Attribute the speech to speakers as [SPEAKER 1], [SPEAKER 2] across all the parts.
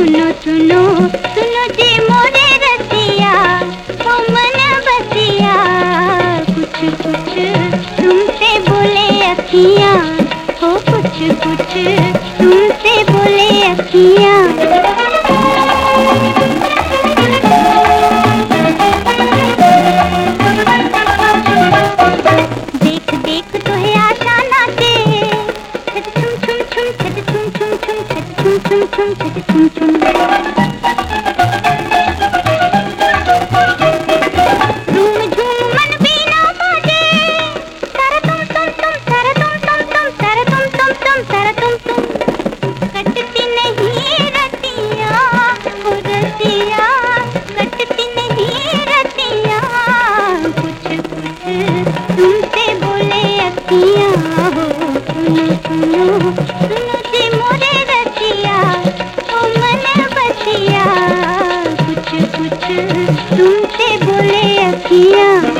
[SPEAKER 1] सुनो सुनो। सुनो जी, मोरे रसिया, ओ मन बसिया कुछ कुछ तुमसे बोले अखिया। हो कुछ कुछ तुमसे बोले अखियाँ। バイバイ! टूटे बोले अखियाँ।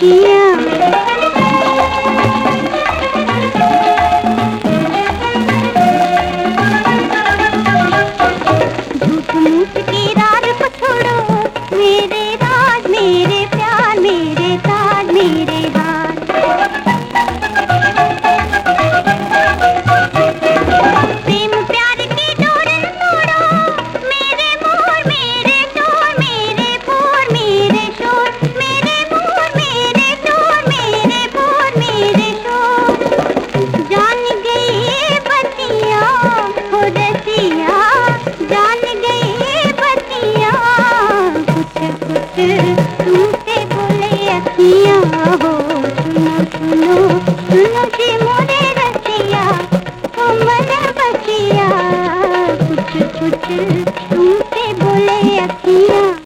[SPEAKER 1] किया